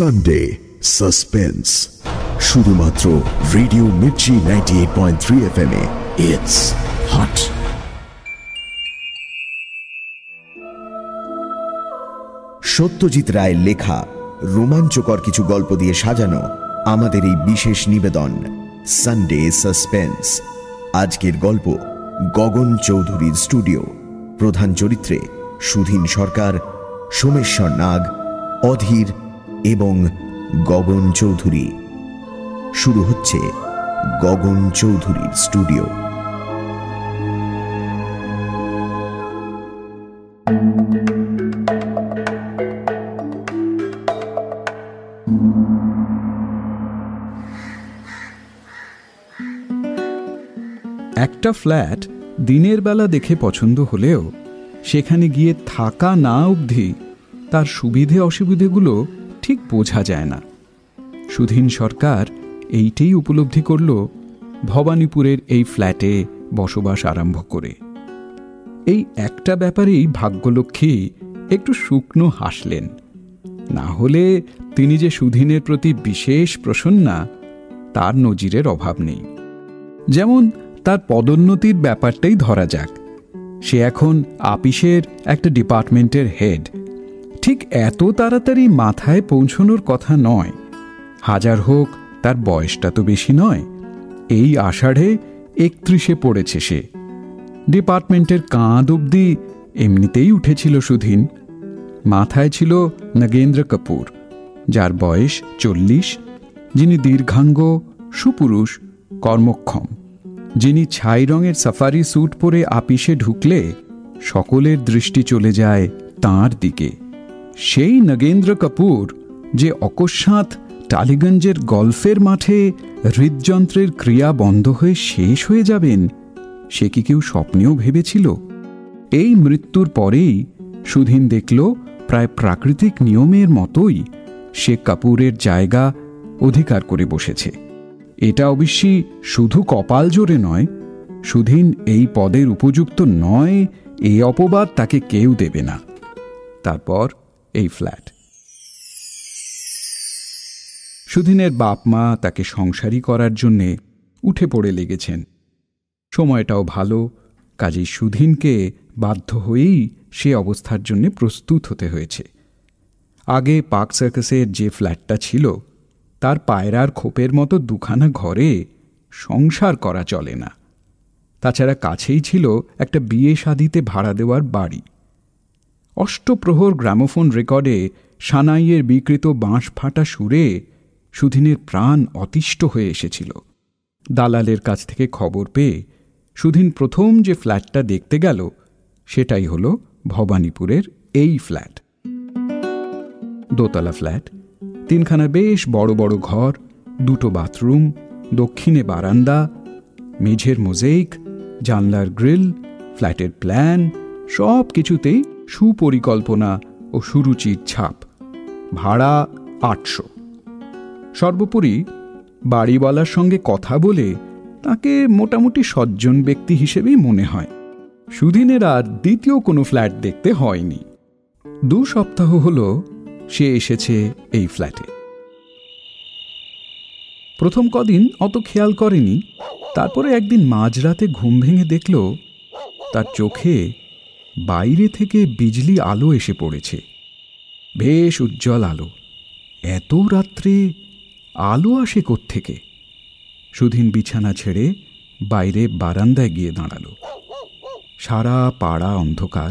Sunday suspense শুধুমাত্র radio Mirchi ninety eight point three F M it's hot Satyajit রায়ের লেখা, রোমাঞ্চকর কিছু গল্প দিয়ে সাজানো আমাদের এই বিশেষ নিবেদন সানডে সাসপেন্স আজকের গল্প, গগন চৌধুরীর স্টুডিও। প্রধান চরিত্রে সুধীন সরকার, সোমেশ্বর নাগ, অধীর এবং গগন চৌধুরী। শুরু হচ্ছে গগন চৌধুরীর স্টুডিও। একটা ফ্ল্যাট দিনের বেলা দেখে পছন্দ হলেও, সেখানে গিয়ে থাকা না অবধি তার সুবিধে অসুবিধেগুলো ঠিক বোঝা যায় না। সুধীন সরকার এইটাই উপলব্ধি করল ভবানীপুরের এই ফ্ল্যাটে বসবাস আরম্ভ করে। এই একটা ব্যাপারেই ভাগ্যলক্ষ্মী একটু শুকনো হাসলেন। না হলে তিনি যে সুধীনের প্রতি বিশেষ প্রসন্না, তার নজিরের অভাব নেই। যেমন তার পদোন্নতির ব্যাপারটাই ধরা যাক। সে এখন আপিসের একটা ডিপার্টমেন্টের হেড। ঠিক এত তাড়াতাড়ি মাথায় পৌঁছনোর কথা নয়। হাজার হোক, তার বয়সটা তো বেশি নয়। এই আষাঢ়ে একত্রিশে পড়েছে সে। ডিপার্টমেন্টের কাঁধ অবধি এমনিতেই উঠেছিল সুধীন। মাথায় ছিল নগেন্দ্র কাপুর, যার বয়স চল্লিশ, যিনি দীর্ঘাঙ্গ, সুপুরুষ, কর্মক্ষম, যিনি ছাই রঙের সাফারি স্যুট পরে আপিসে ঢুকলে সকলের দৃষ্টি চলে যায় তাঁর দিকে। সেই নগেন্দ্র কাপুর যে অকস্মাৎ টালিগঞ্জের গল্ফের মাঠে হৃদযন্ত্রের ক্রিয়া বন্ধ হয়ে শেষ হয়ে যাবেন, সে কি কেউ স্বপ্নেও ভেবেছিল? এই মৃত্যুর পরেই সুধীন দেখল প্রায় প্রাকৃতিক নিয়মের মতোই সে কাপুরের জায়গা অধিকার করে বসেছে। এটা অবশ্যই শুধু কপাল জোরে নয়, সুধীন এই পদের উপযুক্ত নয় এই অপবাদ তাকে কেউ দেবে না। তারপর এই ফ্ল্যাট। সুধীনের বাপ মা তাকে সংসারী করার জন্যে উঠে পড়ে লেগেছেন। সময়টাও ভালো, কাজেই সুধীনকে বাধ্য হয়েই সে অবস্থার জন্য প্রস্তুত হতে হয়েছে। আগে পার্ক সার্কাসের যে ফ্ল্যাটটা ছিল, তার পায়রার খোপের মতো দুখানা ঘরে সংসার করা চলে না। তাছাড়া কাছেই ছিল একটা বিয়ে শাদিতে ভাড়া দেওয়ার বাড়ি। অষ্টপ্রহর গ্রামোফোন রেকর্ডে সানাইয়ের বিকৃত বাঁশ ফাটা সুরে সুধীনের প্রাণ অতিষ্ঠ হয়ে এসেছিল। দালালের কাছ থেকে খবর পেয়ে সুধীন প্রথম যে ফ্ল্যাটটা দেখতে গেল, সেটাই হল ভবানীপুরের এই ফ্ল্যাট। দোতলা ফ্ল্যাট, তিনখানা বেশ বড় বড় ঘর, দুটো বাথরুম, দক্ষিণে বারান্দা, মেঝের মোজেইক, জানলার গ্রিল, ফ্ল্যাটের প্ল্যান সব কিছুতেই সুপরিকল্পনা ও সুরুচির ছাপ। ভাড়া আটশো। সর্বোপরি বাড়িওয়ালার সঙ্গে কথা বলে তাকে মোটামুটি সজ্জন ব্যক্তি হিসেবেই মনে হয়। সুদিনের আর দ্বিতীয় কোনো ফ্ল্যাট দেখতে হয়নি। দু সপ্তাহ হল সে এসেছে এই ফ্ল্যাটে। প্রথম কদিন অত খেয়াল করেনি, তারপরে একদিন মাঝরাতে ঘুম ভেঙে দেখল তার চোখে বাইরে থেকে বিজলি আলো এসে পড়েছে। বেশ উজ্জ্বল আলো। এত রাত্রে আলো আসে থেকে সুধীন বিছানা ছেড়ে বাইরে বারান্দায় গিয়ে দাঁড়াল। সারা পাড়া অন্ধকার।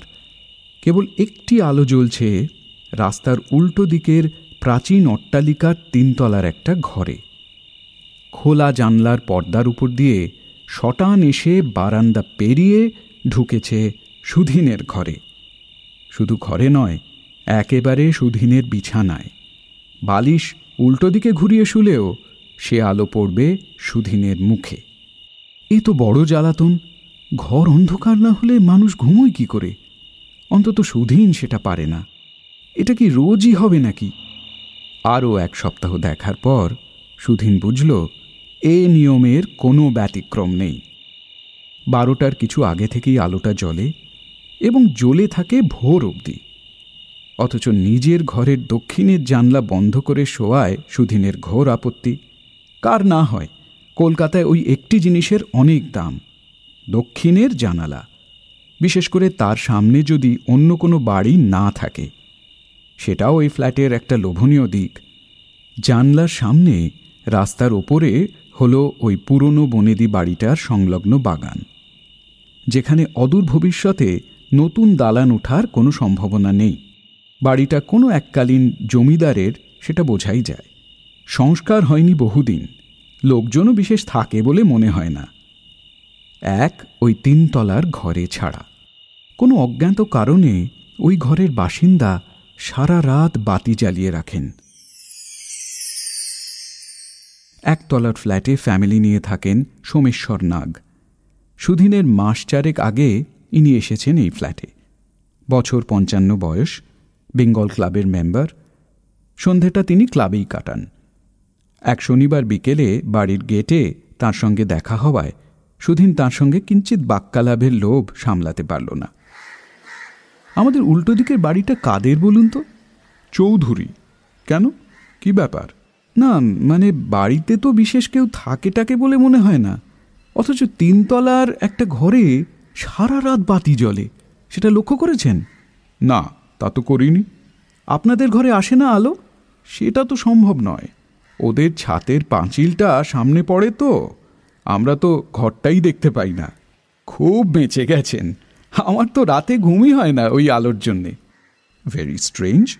কেবল একটি আলো জ্বলছে রাস্তার উল্টো দিকের প্রাচীন অট্টালিকার তিনতলার একটা ঘরে। খোলা জানলার পর্দার উপর দিয়ে শটান এসে বারান্দা পেরিয়ে ঢুকেছে সুধীনের ঘরে। শুধু ঘরে নয়, একেবারে সুধীনের বিছানায়। বালিশ উল্টো দিকে ঘুরিয়ে শুলেও সে আলো পড়বে সুধীনের মুখে। এ তো বড় জ্বালাতন, ঘর অন্ধকার না হলে মানুষ ঘুমোয় কি করে? অন্তত সুধীন সেটা পারে না। এটা কি রোজই হবে নাকি? আরও এক সপ্তাহ দেখার পর সুধীন বুঝল, এ নিয়মের কোনো ব্যতিক্রম নেই। বারোটার কিছু আগে থেকেই আলোটা জ্বলে এবং জ্বলে থাকে ভোর অবধি। অথচ নিজের ঘরের দক্ষিণের জানলা বন্ধ করে শোয়ায় সুধীনের ঘোর আপত্তি। কার না হয়, কলকাতায় ওই একটি জিনিসের অনেক দাম, দক্ষিণের জানালা। বিশেষ করে তার সামনে যদি অন্য কোনো বাড়ি না থাকে, সেটাও ওই ফ্ল্যাটের একটা লোভনীয় দিক। জানলার সামনে রাস্তার ওপরে হলো ওই পুরনো বনেদি বাড়িটার সংলগ্ন বাগান, যেখানে অদূর ভবিষ্যতে নতুন দালান ওঠার কোনো সম্ভাবনা নেই। বাড়িটা কোনো এককালীন জমিদারের, সেটা বোঝাই যায়। সংস্কার হয়নি বহুদিন। লোকজনও বিশেষ থাকে বলে মনে হয় না। এক, ওই তিনতলার ঘরে ছাড়া। কোনো অজ্ঞাত কারণে ওই ঘরের বাসিন্দা সারা রাত বাতি জ্বালিয়ে রাখেন। একতলার ফ্ল্যাটে ফ্যামিলি নিয়ে থাকেন সোমেশ্বর নাগ। সুধীনের মাস চারেক আগে ইনি এসেছেন এই ফ্ল্যাটে। বছর পঞ্চান্ন বয়স, বেঙ্গল ক্লাবের মেম্বার। সন্ধেটা তিনি ক্লাবেই কাটান। এক শনিবার বিকেলে বাড়ির গেটে তার সঙ্গে দেখা হওয়ায় সুধীন তার সঙ্গে কিঞ্চিত বাক্যালাভের লোভ সামলাতে পারল না। আমাদের উল্টো দিকের বাড়িটা কাদের বলুন তো? চৌধুরী। কেন? কি ব্যাপার? না মানে বাড়িতে তো বিশেষ কেউ থাকে টাকে বলে মনে হয় না। অথচ তিনতলার একটা ঘরে সারা রাত বাতি জ্বলে। সেটা লক্ষ্য করেছেন? না তা তো করিনি। আপনাদের ঘরে আসে না আলো? সেটা তো সম্ভব নয়। ওদের ছাতের পাঁচিলটা সামনে পড়ে তো। আমরা তো ঘরটাই দেখতে পাই না। খুব বেঁচে গেছেন। আমার তো রাতে ঘুমই হয় না ওই আলোর জন্যে। ভেরি স্ট্রেঞ্জ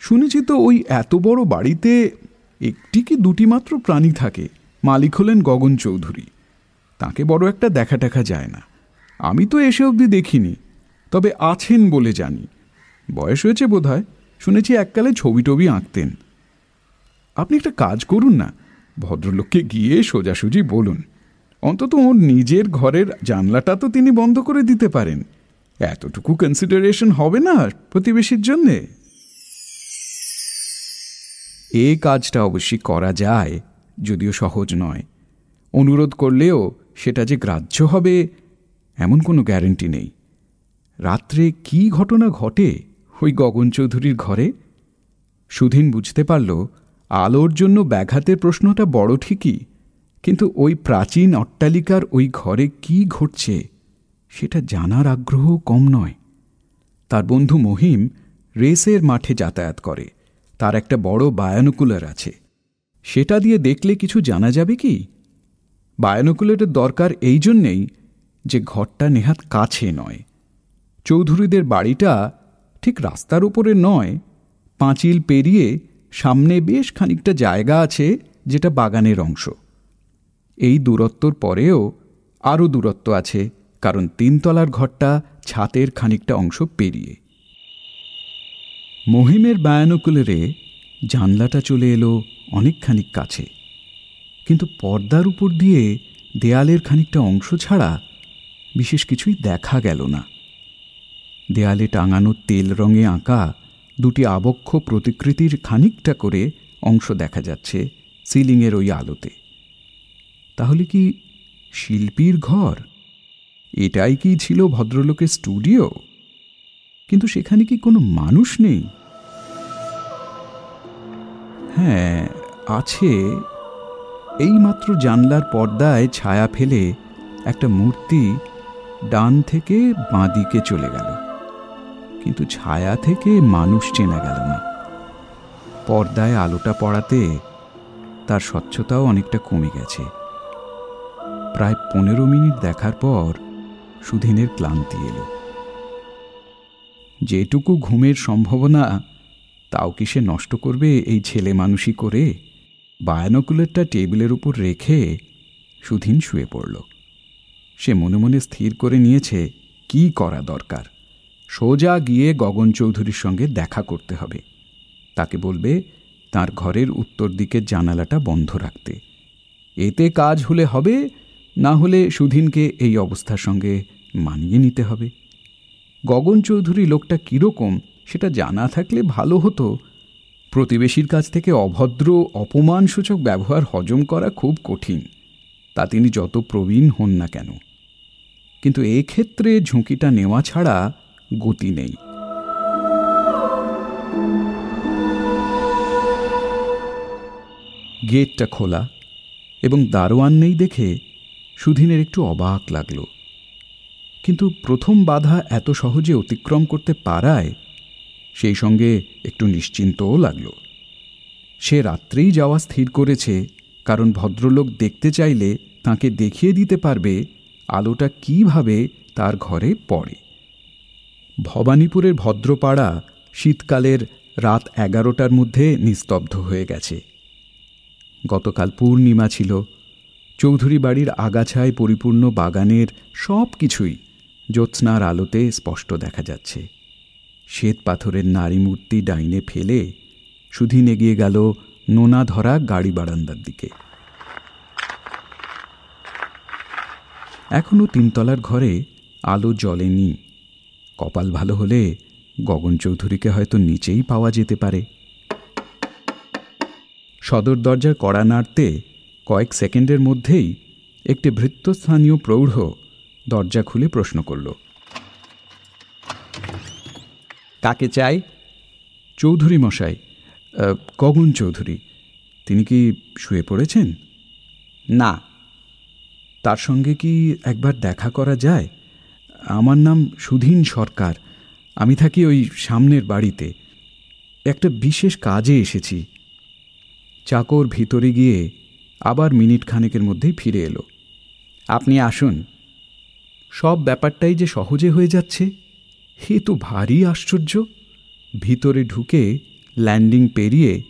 শুনেছি তো ওই এত বড় বাড়িতে একটি কি দুটি মাত্র প্রাণী থাকে। মালিক হলেন গগন চৌধুরী। তাকে বড় একটা দেখা টাকা যায় না। আমি তো এসে অবধি দেখিনি, তবে আছেন বলে জানি। বয়স হয়েছে বোধ শুনেছি এককালে ছবি টবি আঁকতেন। আপনি একটা কাজ করুন না, ভদ্রলোককে গিয়ে সোজাসুজি বলুন। অন্তত ওর নিজের ঘরের জানলাটা তো তিনি বন্ধ করে দিতে পারেন। এতটুকু কনসিডারেশন হবে না প্রতিবেশীর জন্যে? এ কাজটা অবশ্যই করা যায়, যদিও সহজ নয়। অনুরোধ করলেও সেটা যে গ্রাহ্য হবে এমন কোনো গ্যারেন্টি নেই। রাত্রে কি ঘটনা ঘটে ওই গগন চৌধুরীর ঘরে? সুধীন বুঝতে পারল, আলোর জন্য ব্যাঘাতের প্রশ্নটা বড় ঠিকই, কিন্তু ওই প্রাচীন অট্টালিকার ওই ঘরে কি ঘটছে সেটা জানার আগ্রহ কম নয়। তার বন্ধু মহিম রেসের মাঠে যাতায়াত করে। তার একটা বড় বায়ানুকুলার আছে। সেটা দিয়ে দেখলে কিছু জানা যাবে কি? বায়ানুকুলারের দরকার এই জন্যেই যে ঘরটা নেহাত কাছে নয়। চৌধুরীদের বাড়িটা ঠিক রাস্তার উপরে নয়। পাঁচিল পেরিয়ে সামনে বেশ খানিকটা জায়গা আছে যেটা বাগানের অংশ। এই দূরত্বর পরেও আরও দূরত্ব আছে, কারণ তিনতলার ঘরটা ছাতের খানিকটা অংশ পেরিয়ে। মহিমের বায়ানুকুলেরে জানলাটা চলে এলো অনেকখানিক কাছে। কিন্তু পর্দার উপর দিয়ে দেয়ালের খানিকটা অংশ ছাড়া বিশেষ কিছুই দেখা গেল না। দেয়ালে টাঙানো তেল রঙে আঁকা দুটি আবক্ষ প্রতিকৃতির খানিকটা করে অংশ দেখা যাচ্ছে সিলিংয়ের ওই আলোতে। তাহলে কি শিল্পীর ঘর? এটাই কি ছিল ভদ্রলোকের স্টুডিও? কিন্তু সেখানে কি কোনো মানুষ নেই? হ্যাঁ আছে। এইমাত্র জানলার পর্দায় ছায়া ফেলে একটা মূর্তি ডান থেকে বাঁদিকে চলে গেল। কিন্তু ছায়া থেকে মানুষ চেনা গেল না। পর্দায় আলোটা পড়াতে তার স্বচ্ছতাও অনেকটা কমে গেছে। প্রায় পনেরো মিনিট দেখার পর সুধীনের ক্লান্তি এলো। যেটুকু ঘুমের সম্ভাবনা, তাও কি সে নষ্ট করবে এই ছেলে মানুষই করে? বায়ানকুলেরটা টেবিলের উপর রেখে সুধীন শুয়ে পড়ল। সে মনে মনে স্থির করে নিয়েছে, কি করা দরকার? সোজা গিয়ে গগন চৌধুরীর সঙ্গে দেখা করতে হবে। তাকে বলবে, তার ঘরের উত্তর দিকের জানালাটা বন্ধ রাখতে। এতে কাজ হলে হবে, না হলে সুধীনকে এই অবস্থার সঙ্গে মানিয়ে নিতে হবে। গগন চৌধুরী লোকটা কীরকম, সেটা জানা থাকলে ভালো হতো। প্রতিবেশীর কাছ থেকে অভদ্র, অপমানসূচক ব্যবহার হজম করা খুব কঠিন। তা তিনি যত প্রবীণ হন না কেন। কিন্তু এক্ষেত্রে ঝুঁকিটা নেওয়া ছাড়া গতি নেই। গেটটা খোলা এবং দারোয়ান নেই দেখে সুধীনের একটু অবাক লাগল। কিন্তু প্রথম বাধা এত সহজে অতিক্রম করতে পারায় সেই সঙ্গে একটু নিশ্চিন্তও লাগল। সে রাত্রেই যাওয়া স্থির করেছে, কারণ ভদ্রলোক দেখতে চাইলে তাকে দেখিয়ে দিতে পারবে আলোটা কীভাবে তার ঘরে পড়ে? ভবানীপুরের ভদ্রপাড়া শীতকালের রাত এগারোটার মধ্যে নিস্তব্ধ হয়ে গেছে। গতকাল পূর্ণিমা ছিল। চৌধুরী বাড়ির আগাছায় পরিপূর্ণ বাগানের সব কিছুই জ্যোৎস্নার আলোতে স্পষ্ট দেখা যাচ্ছে। শ্বেত পাথরের নারী মূর্তি ডাইনে ফেলে সুধীন এগিয়ে গেল নোনা ধরা গাড়ি বারান্দার দিকে। এখনও তিনতলার ঘরে আলো জ্বলেনি। কপাল ভালো হলে গগন চৌধুরীকে হয়তো নিচেই পাওয়া যেতে পারে। সদর দরজার কড়া নাড়তে কয়েক সেকেন্ডের মধ্যেই একটি ভৃত্যস্থানীয় প্রৌঢ় দরজা খুলে প্রশ্ন করল, কাকে চাই? চৌধুরী মশাই গগন চৌধুরী। তিনি কি শুয়ে পড়েছেন? না তার সঙ্গে কি একবার দেখা করা যায়? আমার নাম সুধীন সরকার। আমি থাকি ওই সামনের বাড়িতে। একটা বিশেষ কাজে এসেছি। চাকর ভিতরে গিয়ে আবার মিনিট খানেকের মধ্যেই ফিরে এলো। আপনি আসুন। সব ব্যাপারটাই যে সহজে হয়ে যাচ্ছে হে তো ভারী আশ্চর্য। ভিতরে ঢুকে ল্যান্ডিং পেরিয়ে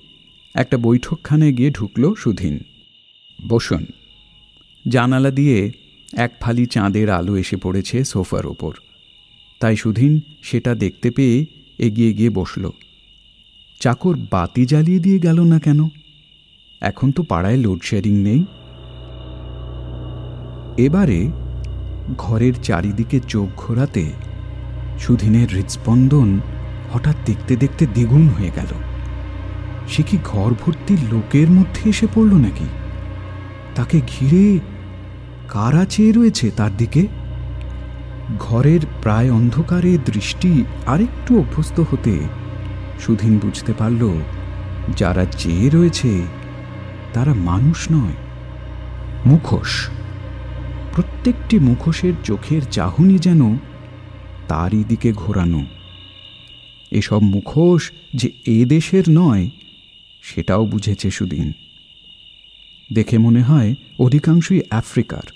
একটা বৈঠকখানে গিয়ে ঢুকল সুধীন। বসুন। জানালা দিয়ে এক ফালি চাঁদের আলো এসে পড়েছে সোফার ওপর। তাই সুধীন সেটা দেখতে পেয়ে এগিয়ে গিয়ে বসল। চাকর বাতি জ্বালিয়ে দিয়ে গেল না কেন? এখন তো পাড়ায় লোডশেডিং নেই। এবারে ঘরের চারিদিকে চোখ ঘোরাতে সুধীনের হৃৎস্পন্দন হঠাৎ দেখতে দেখতে দ্বিগুণ হয়ে গেল। সে কি ঘর ভর্তি লোকের মধ্যে এসে পড়ল নাকি? তাকে ঘিরে কারা চেয়ে রয়েছে তার দিকে? ঘরের প্রায় অন্ধকারে দৃষ্টি আরেকটু অভ্যস্ত হতে সুধীন বুঝতে পারল, যারা চেয়ে রয়েছে তারা মানুষ নয়, মুখোশ। প্রত্যেকটি মুখোশের চোখের চাহনি যেন তারই দিকে ঘোরানো। এসব মুখোশ যে এ দেশের নয়, সেটাও বুঝেছে সুদিন দেখে মনে হয় অধিকাংশই আফ্রিকার।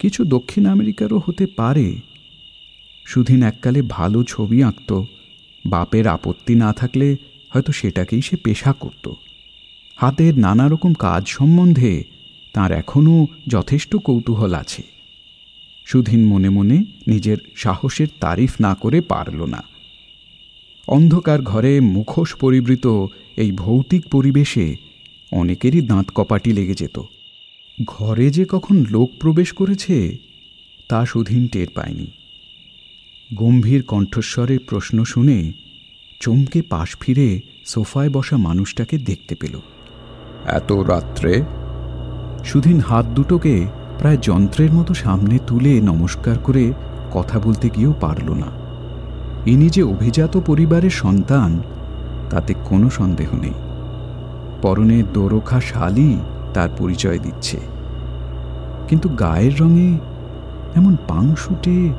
কিছু দক্ষিণ আমেরিকারও হতে পারে। সুধীন এককালে ভালো ছবি আঁকত। বাপের আপত্তি না থাকলে হয়তো সেটাকেই সে পেশা করত। হাতের নানা রকম কাজ সম্বন্ধে তার এখনও যথেষ্ট কৌতূহল আছে। সুধীন মনে মনে নিজের সাহসের তারিফ না করে পারল না। অন্ধকার ঘরে মুখোশ পরিবৃত এই ভৌতিক পরিবেশে অনেকেরই দাঁত কপাটি লেগে যেত। ঘরে যে কখন লোক প্রবেশ করেছে তা সুধীন টের পায়নি। গম্ভীর কণ্ঠস্বরের প্রশ্ন শুনে চমকে পাশ ফিরে সোফায় বসা মানুষটাকে দেখতে পেল। এত রাত্রে? সুধীন হাত দুটোকে প্রায় যন্ত্রের মতো সামনে তুলে নমস্কার করে কথা বলতে গিয়েও পারল না। ইনি যে অভিজাত পরিবারের সন্তান তাতে কোনো সন্দেহ নেই। পরনে দোরখা শালি তার পরিচয় দিচ্ছে। কিন্তু গায়ের রঙে এমন পাংশুটে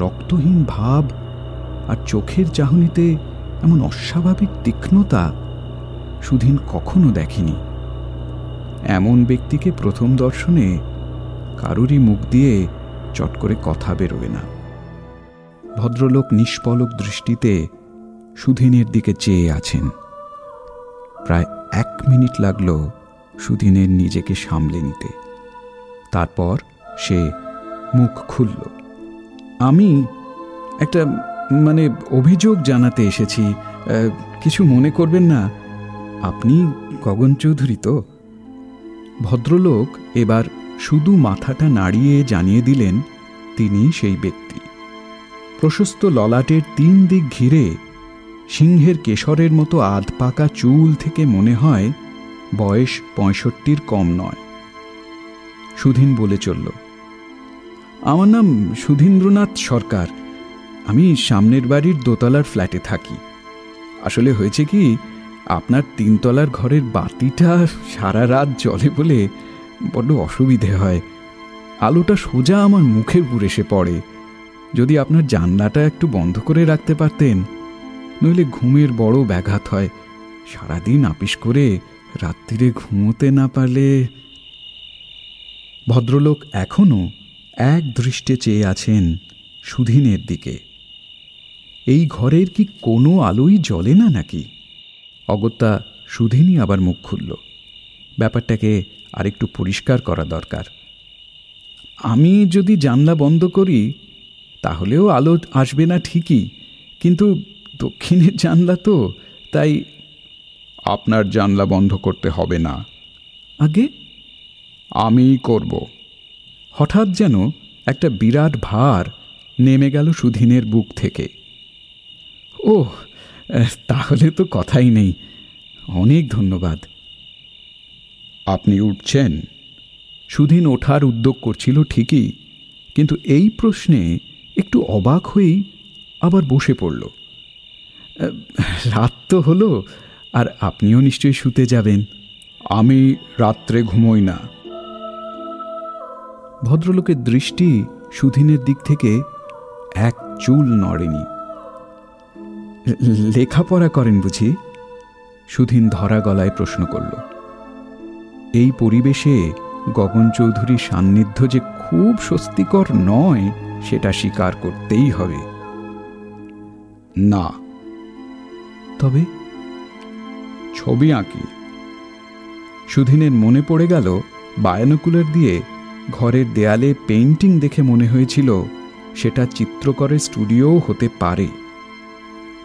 রক্তহীন ভাব আর চোখের চাহনিতে এমন অস্বাভাবিক তীক্ষ্ণতা সুধীন কখনো দেখেনি। এমন ব্যক্তিকে প্রথম দর্শনে কারুরই মুখ দিয়ে চট করে কথা বেরোবে না। ভদ্রলোক নিষ্পলক দৃষ্টিতে সুধীনের দিকে চেয়ে আছেন। প্রায় এক মিনিট লাগল সুধীনের নিজেকে সামলে নিতে। তারপর সে মুখ খুলল। আমি একটা মানে অভিযোগ জানাতে এসেছি। কিছু মনে করবেন না। আপনি গগন চৌধুরী তো? ভদ্রলোক এবার শুধু মাথাটা নাড়িয়ে জানিয়ে দিলেন, তিনি সেই ব্যক্তি। প্রশস্ত ললাটের তিন দিক ঘিরে সিংহের কেশরের মতো আধ পাকা চুল থেকে মনে হয় বয়স পঁয়ষট্টির কম নয়। সুধীন বলে চলল, আমার নাম সুধীন্দ্রনাথ সরকার। আমি সামনের বাড়ির দোতলার ফ্ল্যাটে থাকি। আসলে হয়েছে কি, আপনার তিনতলার ঘরের বাতিটা সারা রাত জলে বলে বড্ড অসুবিধে হয়। আলোটা সোজা আমার মুখের উপর এসে পড়ে। যদি আপনার জানলাটা একটু বন্ধ করে রাখতে পারতেন, নইলে ঘুমের বড় ব্যাঘাত হয়। সারাদিন আপিস করে রাত্রিরে ঘুমোতে না পারলে ভদ্রলোক এখনও এক দৃষ্টে চেয়ে আছেন সুধীনের দিকে। এই ঘরের কি কোনো আলোই জ্বলে না নাকি? অগত্যা সুধিনী আবার মুখ খুলল। ব্যাপারটাকে আরেকটু পরিষ্কার করা দরকার। আমি যদি জানলা বন্ধ করি, তাহলেও আলো আসবে না ঠিকই, কিন্তু দক্ষিণের জানলা তো, তাই আপনার জানলা বন্ধ করতে হবে না। আগে? আমি করব। হঠাৎ যেন একটা বিরাট ভার নেমে গেল সুধীনের বুক থেকে। ও তাহলে তো কথাই নেই। অনেক ধন্যবাদ। আপনি উঠছেন? সুধীন ওঠার উদ্যোগ করছিল ঠিকই কিন্তু এই প্রশ্নে একটু অবাক হয়েই আবার বসে পড়ল। রাত তো হলো আর আপনিও নিশ্চয়ই শুতে যাবেন। আমি রাত্রে ঘুমোই না। ভদ্রলোকের দৃষ্টি সুধীনের দিক থেকে এক চুল নড়েনি। লেখাপড়া করেন বুঝি? সুধীন ধরা গলায় প্রশ্ন করল। এই পরিবেশে গগন চৌধুরীর সান্নিধ্য যে খুব স্বস্তিকর নয়, সেটা স্বীকার করতেই হবে। না। তবে ছবি আঁকি। সুধীনের মনে পড়ে গেল, বায়ানকুলার দিয়ে ঘরের দেয়ালে পেইন্টিং দেখে মনে হয়েছিল সেটা চিত্রকরের স্টুডিওও হতে পারে।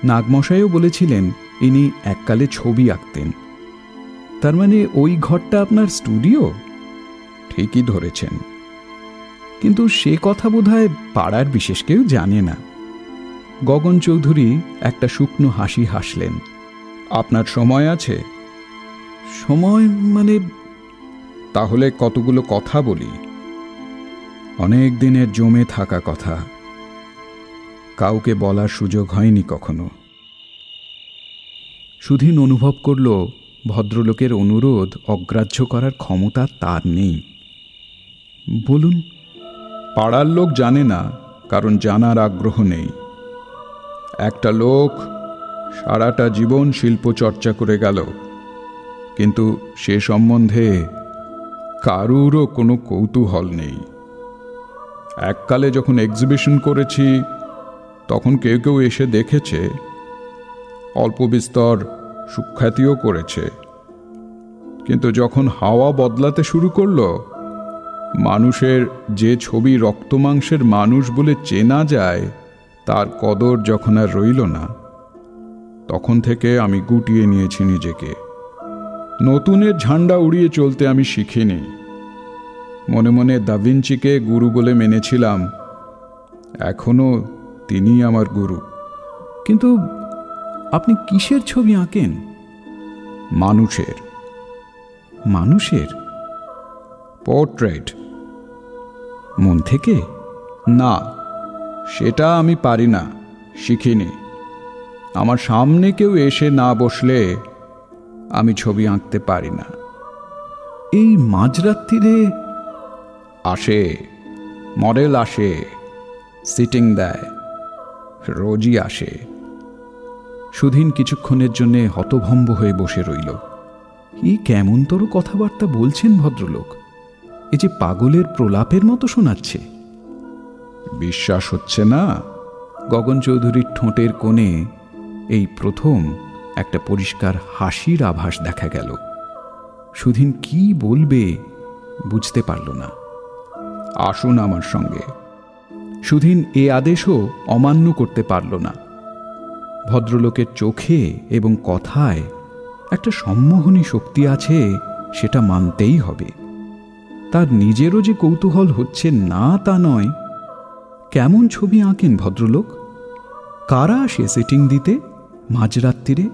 নাগমশাইও বলেছিলেন, ইনি এককালে ছবি আঁকতেন। তার মানে ওই ঘরটা আপনার স্টুডিও? ঠিকই ধরেছেন। কিন্তু সে কথা বোধহয় পাড়ার বিশেষ কেউ জানে না। গগন চৌধুরী একটা শুকনো হাসি হাসলেন। আপনার সময় আছে? সময় মানে তাহলে কতগুলো কথা বলি? অনেক দিনের জমে থাকা কথা। কাউকে বলার সুযোগ হয়নি কখনো। সুধীন অনুভব করল, ভদ্রলোকের অনুরোধ অগ্রাহ্য করার ক্ষমতা তার নেই। বলুন। পাড়ার লোক জানে না, কারণ জানার আগ্রহ নেই। একটা লোক সারাটা জীবন শিল্প চর্চা করে গেল। কিন্তু সে সম্বন্ধে কারুরও কোনো কৌতূহল নেই। এককালে যখন এক্সিবিশন করেছি, তখন কেউ কেউ এসে দেখেছে, অল্প বিস্তর সুখ্যাতিও করেছে। কিন্তু যখন হাওয়া বদলাতে শুরু করল, মানুষের যে ছবি রক্তমাংসের মানুষ বলে চেনা যায়, তার কদর যখন আর রইল না। তখন থেকে আমি গুটিয়ে নিয়েছি নিজেকে। নতুনের ঝান্ডা উড়িয়ে চলতে আমি শিখিনি। মনে মনে দাভিঞ্চিকে গুরু বলে মেনেছিলাম। এখনও তিনি আমার গুরু। কিন্তু আপনি কিসের ছবি আঁকেন? মানুষের। মানুষের? পোর্ট্রেট। মন থেকে? না সেটা আমি পারি না শিখিনি। আমার সামনে কেউ এসে না বসলে আমি ছবি আঁকতে পারি না। এই মাঝরাত্রিরে আসে মডেল আসে সিটিং দেয় রোজই আসে। সুধীন কিছুক্ষণের জন্যে হতভম্ব হয়ে বসে রইল। কি কেমনতর কথাবার্তা বলছেন ভদ্রলোক। এ যে পাগলের প্রলাপের মতো শোনাচ্ছে। বিশ্বাস হচ্ছে না। গগন চৌধুরীর ঠোঁটের কোণে এই প্রথম একটা পরিষ্কার হাসির আভাস দেখা গেল। সুধীন কি বলবে বুঝতে পারল না। আসুন আমার সঙ্গে। সুধীন এ আদেশও অমান্য করতে পারল না। ভদ্রলোকের চোখে এবং কথায় একটা সম্মোহনী শক্তি আছে, সেটা মানতেই হবে। তার নিজেরও যে কৌতূহল হচ্ছে না তা নয়। কেমন ছবি আঁকেন ভদ্রলোক? কারা আসে সেটিং দিতে? মাঝরাত্রিরে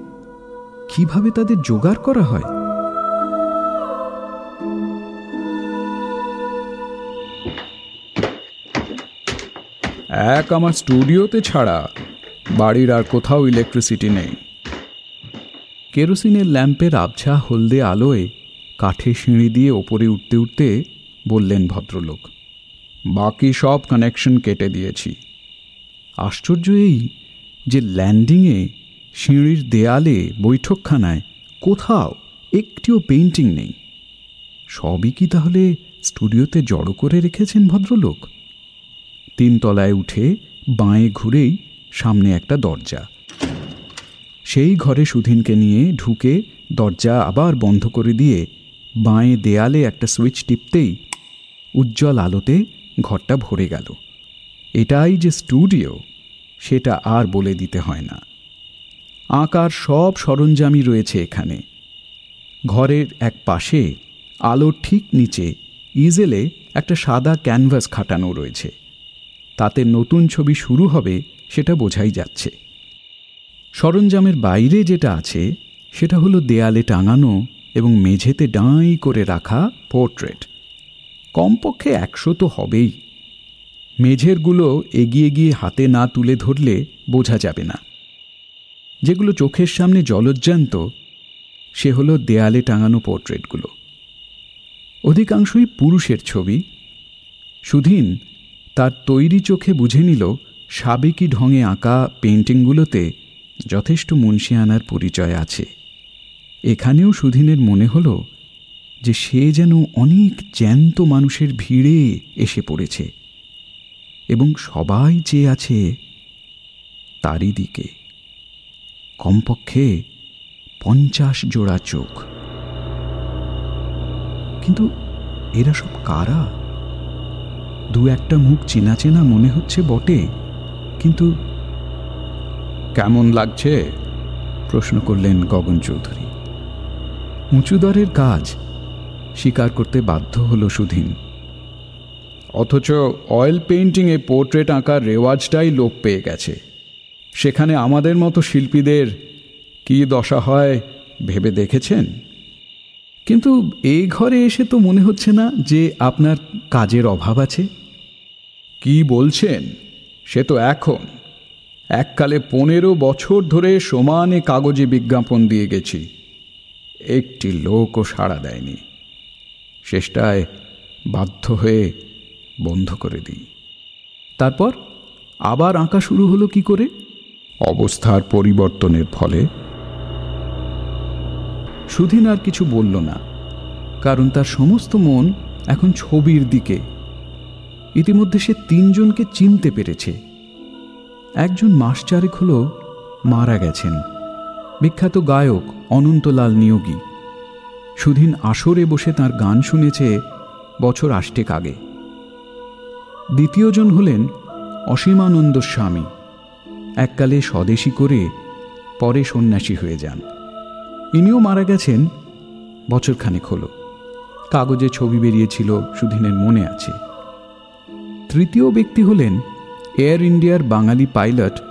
কীভাবে তাদের জোগাড় করা হয়? এক আমার স্টুডিওতে ছাড়া বাড়ির আর কোথাও ইলেকট্রিসিটি নেই। কেরোসিনের ল্যাম্পের আবছা হলদে আলোয় কাঠে সিঁড়ি দিয়ে ওপরে উঠতে উঠতে বললেন ভদ্রলোক, বাকি সব কানেকশন কেটে দিয়েছি। আশ্চর্য এই যে ল্যান্ডিংয়ে সিঁড়ির দেয়ালে বৈঠকখানায় কোথাও একটিও পেইন্টিং নেই। সবই কি তাহলে স্টুডিওতে জড়ো করে রেখেছেন ভদ্রলোক? তিনতলায় উঠে বাঁয়ে ঘুরেই সামনে একটা দরজা। সেই ঘরে সুধীনকে নিয়ে ঢুকে দরজা আবার বন্ধ করে দিয়ে বাঁয়ে দেয়ালে একটা সুইচ টিপতেই উজ্জ্বল আলোতে ঘরটা ভরে গেল। এটাই যে স্টুডিও, সেটা আর বলে দিতে হয় না। আঁকার সব সরঞ্জামই রয়েছে এখানে। ঘরের এক পাশে, আলোর ঠিক নিচে, ইজেলে একটা সাদা ক্যানভাস খাটানো রয়েছে। তাতে নতুন ছবি শুরু হবে, সেটা বোঝাই যাচ্ছে। সরঞ্জামের বাইরে যেটা আছে, সেটা হলো দেয়ালে টাঙানো এবং মেঝেতে ডাঁই করে রাখা পোর্ট্রেট। কমপক্ষে একশো তো হবেই। মেঝেরগুলো এগিয়ে গিয়ে হাতে না তুলে ধরলে বোঝা যাবে না। যেগুলো চোখের সামনে জলজ্জান্ত, সে হলো দেয়ালে টাঙানো পোর্ট্রেটগুলো। অধিকাংশই পুরুষের ছবি। সুধীন তার তৈরি চোখে বুঝে নিল, সাবেকি ঢঙে আঁকা পেন্টিংগুলোতে যথেষ্ট মুন্সিয়ানার পরিচয় আছে। এখানেও সুধীনের মনে হল যে সে যেন অনেক জ্যান্ত মানুষের ভিড়ে এসে পড়েছে এবং সবাই চেয়ে আছে তারই দিকে। কমপক্ষে পঞ্চাশ জোড়া চোখ। কিন্তু এরা সব কারা? দু একটা মুখ চেনা চেনা মনে হচ্ছে বটে, কিন্তু কেমন লাগছে? প্রশ্ন করলেন গগন চৌধুরী। উঁচুদরের কাজ স্বীকার করতে বাধ্য হলো সুধীন। অথচ অয়েল পেইন্টিংয়ে পোর্ট্রেট আঁকার রেওয়াজটাই লোপ পেয়ে গেছে। সেখানে আমাদের মতো শিল্পীদের কি দশা হয় ভেবে দেখেছেন? কিন্তু এই ঘরে এসে তো মনে হচ্ছে না যে আপনার কাজের অভাব আছে। কি বলছেন? সে তো এখন। এককালে পনেরো বছর ধরে সমানে কাগজে বিজ্ঞাপন দিয়ে গেছি। একটি লোকও সাড়া দেয়নি। শেষটায় বাধ্য হয়ে বন্ধ করে দিই। তারপর আবার আঁকা শুরু হলো কি করে? অবস্থার পরিবর্তনের ফলে? সুধীন আর কিছু বলল না, কারণ তার সমস্ত মন এখন ছবির দিকে। ইতিমধ্যে সে তিনজনকে চিনতে পেরেছে। একজন মাস চারেক হল মারা গেছেন, বিখ্যাত গায়ক অনন্তলাল নিয়োগী। সুধীন আসরে বসে তার গান শুনেছে বছর আষ্টেক আগে। দ্বিতীয়জন হলেন অসীমানন্দ স্বামী। এককালে স্বদেশী করে পরে সন্ন্যাসী হয়ে যান। ইনিও মারা গেছেন, বছরখানেক হলো। কাগজে ছবি বেরিয়েছিল, সুধীনের মনে আছে। তৃতীয় ব্যক্তি হলেন এয়ার ইন্ডিয়ার বাঙালি পাইলট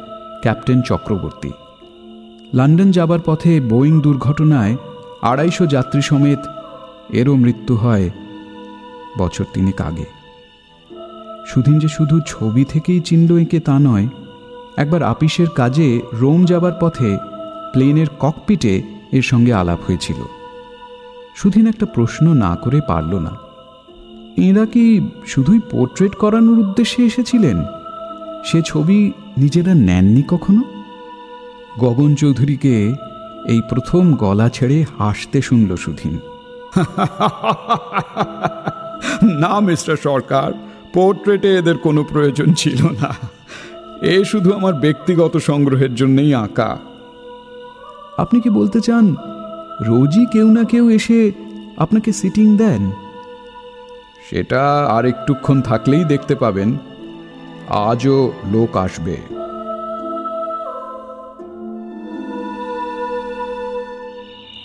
ক্যাপ্টেন চক্রবর্তী। লন্ডন যাবার পথে বোয়িং দুর্ঘটনায় আড়াইশো যাত্রী সমেত এরও মৃত্যু হয় বছর তিনেক আগে। সুধীন যে শুধু ছবি থেকেই চিনল এঁকে তা নয় একবার আপিসের কাজে রোম যাবার পথে প্লেনের ককপিটে এর সঙ্গে আলাপ হয়েছিল। সুধীন একটা প্রশ্ন না করে পারল না। এঁরা কি শুধুই পোর্ট্রেট করানোর উদ্দেশ্যে এসেছিলেন? সে ছবি নিজেরা নেননি কখনো? গগন চৌধুরীকে এই প্রথম গলা ছেড়ে হাসতে শুনল সুধীন। না, মিস্টার সরকার, পোর্ট্রেটে এদের কোনো প্রয়োজন ছিল না। এ শুধু আমার ব্যক্তিগত সংগ্রহের জন্যই আঁকা। আপনি কি বলতে চান, রোজই কেউ না কেউ এসে আপনাকে সিটিং দেন? সেটা আর একটুক্ষণ থাকলেই দেখতে পাবেন। আজও লোক আসবে।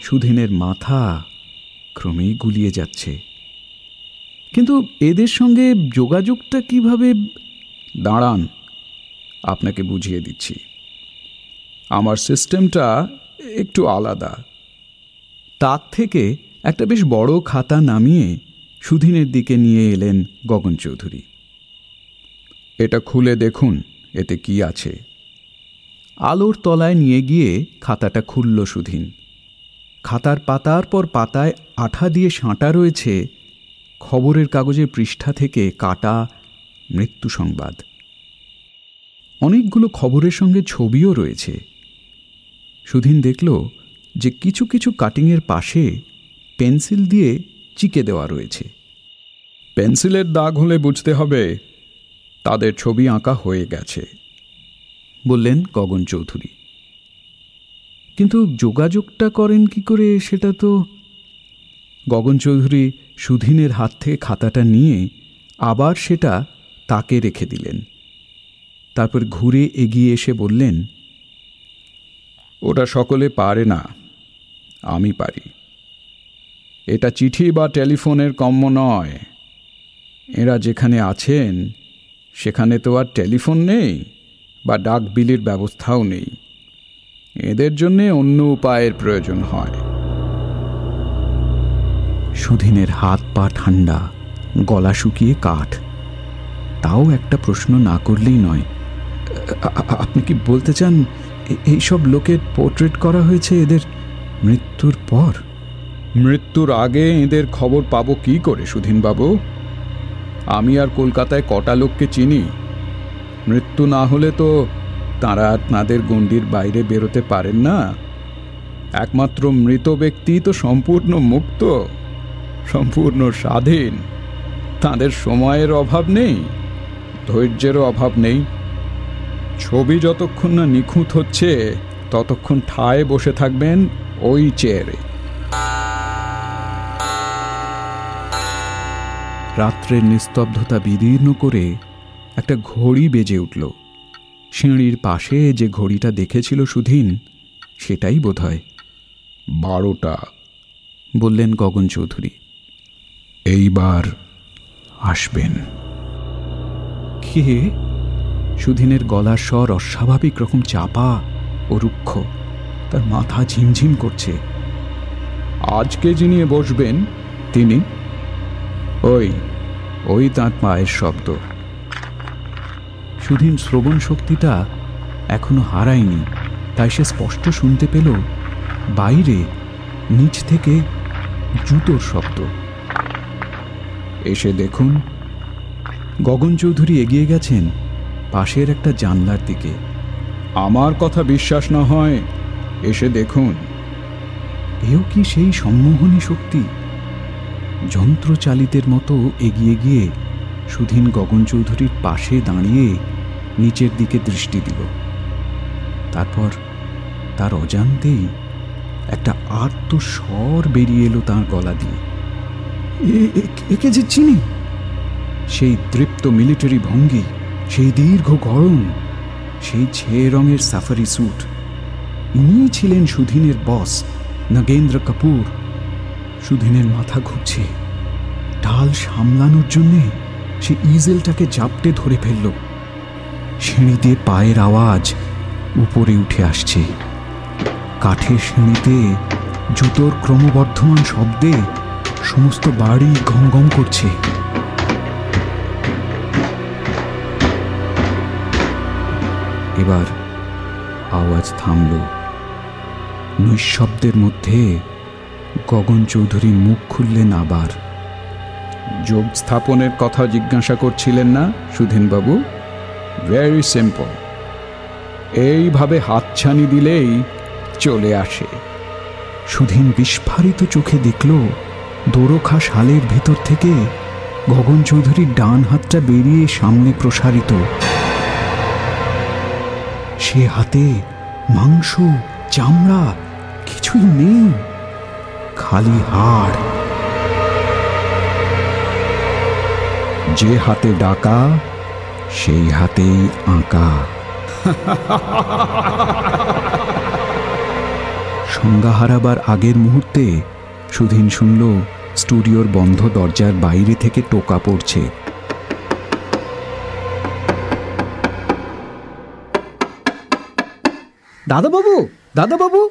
সুধীনের মাথা ক্রমেই গুলিয়ে যাচ্ছে। কিন্তু এদের সঙ্গে যোগাযোগটা কীভাবে? দাঁড়ান। আপনাকে বুঝিয়ে দিচ্ছি। আমার সিস্টেমটা একটু আলাদা। তাক থেকে একটা বেশ বড় খাতা নামিয়ে সুধীনের দিকে নিয়ে এলেন গগন চৌধুরী। এটা খুলে দেখুন, এতে কি আছে। আলোর তলায় নিয়ে গিয়ে খাতাটা খুলল সুধীন। খাতার পাতার পর পাতায় আঠা দিয়ে সাঁটা রয়েছে খবরের কাগজের পৃষ্ঠা থেকে কাটা মৃত্যু সংবাদ। অনেকগুলো খবরের সঙ্গে ছবিও রয়েছে। সুধীন দেখল যে কিছু কিছু কাটিংয়ের পাশে পেন্সিল দিয়ে চিকে দেওয়া রয়েছে। পেন্সিলের দাগ হলে বুঝতে হবে তাদের ছবি আঁকা হয়ে গেছে। বললেন গগন চৌধুরী। কিন্তু যোগাযোগটা করেন কি করে সেটা তো গগন চৌধুরী সুধীনের হাত থেকে খাতাটা নিয়ে আবার সেটা তাকে রেখে দিলেন। তারপর ঘুরে এগিয়ে এসে বললেন, ওটা সকলে পারে না, আমি পারি। এটা চিঠি বা টেলিফোনের কম্য নয়। এরা যেখানে আছেন, সেখানে তো আর টেলিফোন নেই বা ডাক বিলির ব্যবস্থাও নেই। এদের জন্যে অন্য উপায়ের প্রয়োজন হয়। সুধীনের হাত পা ঠান্ডা গলা শুকিয়ে কাঠ। তাও একটা প্রশ্ন না করলেই নয়। আপনি কি বলতে চান? এইসব লোকের পোর্ট্রেট করা হয়েছে এদের মৃত্যুর পর? মৃত্যুর আগে এদের খবর পাবো কি করে, সুধীনবাবু? আমি আর কলকাতায় কটা লোককে চিনি। মৃত্যু না হলে তো তাঁরা তাঁদের গণ্ডির বাইরে বেরোতে পারেন না। একমাত্র মৃত ব্যক্তি তো সম্পূর্ণ মুক্ত, সম্পূর্ণ স্বাধীন। তাদের সময়ের অভাব নেই, ধৈর্যেরও অভাব নেই। ছবি যতক্ষণ না নিখুঁত হচ্ছে ততক্ষণ ঠায় বসে থাকবেন ওই চেয়ারে। রাত্রের নিস্তব্ধতা বিদীর্ণ করে একটা ঘড়ি বেজে উঠল। সিঁড়ির পাশে যে ঘড়িটা দেখেছিল সুধীন সেটাই বোধ হয় বারোটা। বললেন গগন চৌধুরী। এইবার আসবেন। কে? সুধীনের গলার স্বর অস্বাভাবিক রকম চাপা ও রুক্ষ। তার মাথা ঝিমঝিম করছে। আজকে যিনি বসবেন, তিনি? ওই ওই তাঁর পায়ের শব্দ। সুধীন শ্রবণ শক্তিটা এখনও হারায়নি। তাই সে স্পষ্ট শুনতে পেল বাইরে, নিচ থেকে জুতোর শব্দ। এসে দেখুন, গগন চৌধুরী এগিয়ে গেছেন পাশের একটা জানলার দিকে। আমার কথা বিশ্বাস না হয় এসে দেখুন। এও কি সেই সম্মোহনী শক্তি? যন্ত্রচালিতের মতো এগিয়ে গিয়ে সুধীন গগন চৌধুরীর পাশে দাঁড়িয়ে নিচের দিকে দৃষ্টি দিল। তারপর তার অজান্তেই একটা আর্ত স্বর বেরিয়ে এলো তাঁর গলা দিয়ে। একে যে চিনি? সেই তৃপ্ত মিলিটারি ভঙ্গি সেই দীর্ঘ গরম সেই ছে রঙের সাফারি স্যুট। ইনি ছিলেন সুধীনের বস, নগেন্দ্র কাপুর। সুধীনের মাথা ঘুরছে। ঢাল সামলানোর জন্যে সে ইজেলটাকে জাপটে ধরে ফেলল। সিঁড়িতে পায়ের আওয়াজ উপরে উঠে আসছে। কাঠের সিঁড়িতে জুতোর ক্রমবর্ধমান শব্দে সমস্ত বাড়ি গম করছে। এবার আওয়াজ থামল। নৈশব্দের মধ্যে গগন চৌধুরী মুখ খুললেন আবার। যোগ স্থাপনের কথা জিজ্ঞাসা করছিলেন না সুধীনবাবু? ভেরি সিম্পল এইভাবে হাতছানি দিলেই চলে আসে। সুধীন বিস্ফারিত চোখে দেখল দোরখা শালের ভেতর থেকে গগন চৌধুরীর ডান হাতটা বেরিয়ে সামনে প্রসারিত। সে হাতে মাংস, চামড়া কিছুই নেই, খালি হাড়। যে হাতে ডাকা, সেই হাতেই আঁকা। সংজ্ঞা হারাবার আগের মুহূর্তে সুধীন শুনল, স্টুডিওর বন্ধ দরজার বাইরে থেকে টোকা পড়ছে। দাদাবাবু দাদাবাবু।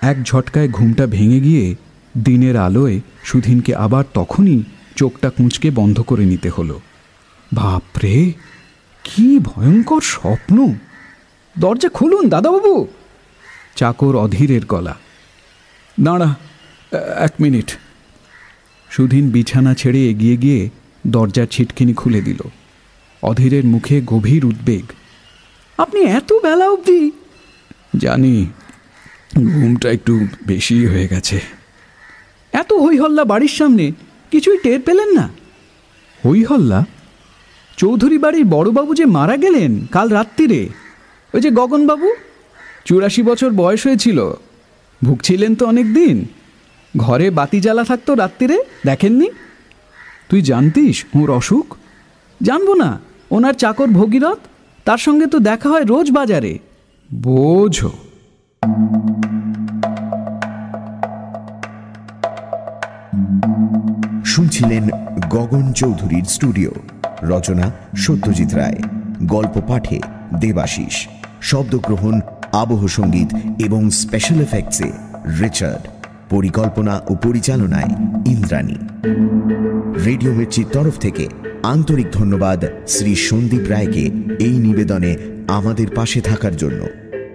এক ঝটকায় ঘুমটা ভেঙে গিয়ে দিনের আলোয় সুধীনকে আবার তখনই চোখটা কুঁচকে বন্ধ করে নিতে হলো। বাপরে কি ভয়ঙ্কর স্বপ্ন। দরজা খুলুন দাদাবাবু। চাকর অধীরের গলা। দাঁড়া এক মিনিট। সুধীন বিছানা ছেড়ে এগিয়ে গিয়ে দরজার ছিটকিনি খুলে দিল। অধীরের মুখে গভীর উদ্বেগ। আপনি এত বেলা অবধি জানি ঘুমটা একটু বেশি হয়ে গেছে। এত হইহল্লা বাড়ির সামনে কিছুই টের পেলেন না? হইহল্লা চৌধুরী বাড়ির বড়বাবু যে মারা গেলেন কাল রাত্রিরে ওই যে গগনবাবু? চুরাশি বছর বয়স হয়েছিল ভুগছিলেন তো অনেক দিন ঘরে বাতি জ্বালা থাকতো রাত্রিরে দেখেননি? তুই জানতিস ওর অসুখ? জানব না ওনার চাকর ভগীরথ তার সঙ্গে তো দেখা হয় রোজ বাজারে। বোঝো। শুনছিলেন গগন চৌধুরীর স্টুডিও। রচনা সত্যজিৎ রায়। গল্প পাঠে দেবাশিস। শব্দগ্রহণ, আবহ সংগীত এবং স্পেশাল এফেক্টসে রিচার্ড। পরিকল্পনা ও পরিচালনায় ইন্দ্রাণী। রেডিও মির্চির তরফ থেকে আন্তরিক ধন্যবাদ শ্রী সন্দীপ রায়কে এই নিবেদনে আমাদের পাশে থাকার জন্য।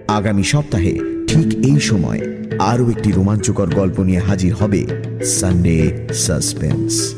আগামী সপ্তাহে ঠিক এই সময় আরও একটি রোমাঞ্চকর গল্প নিয়ে হাজির হবে সানডে সাসপেন্স